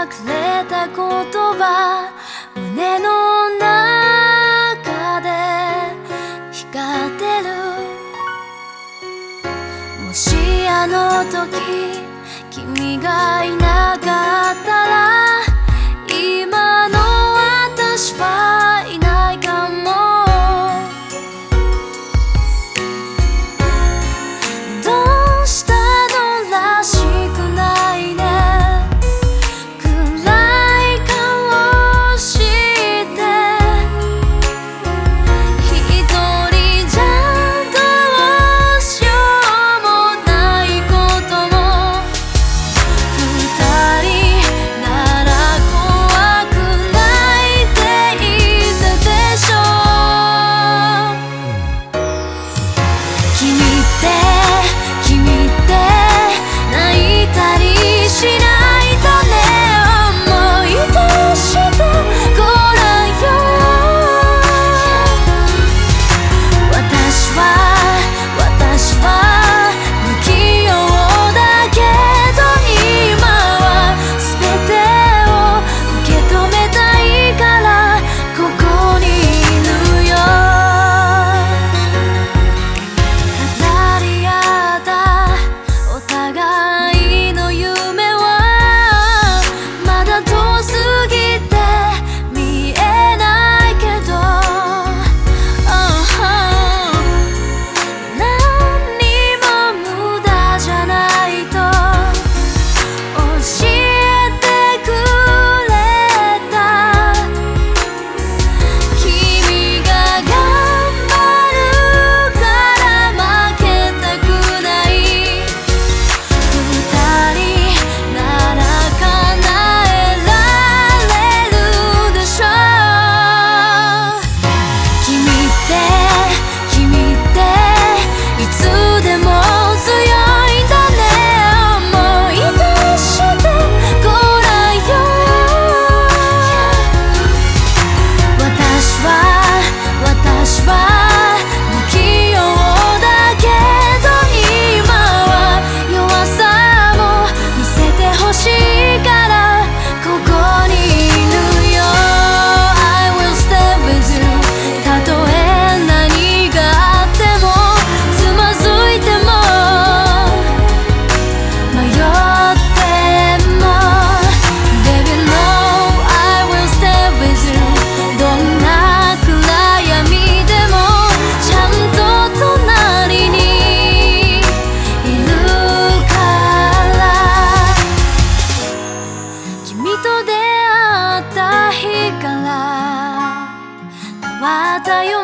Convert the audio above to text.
隠れた言葉胸の中で光ってる。もしあの時君がいなかった綿よ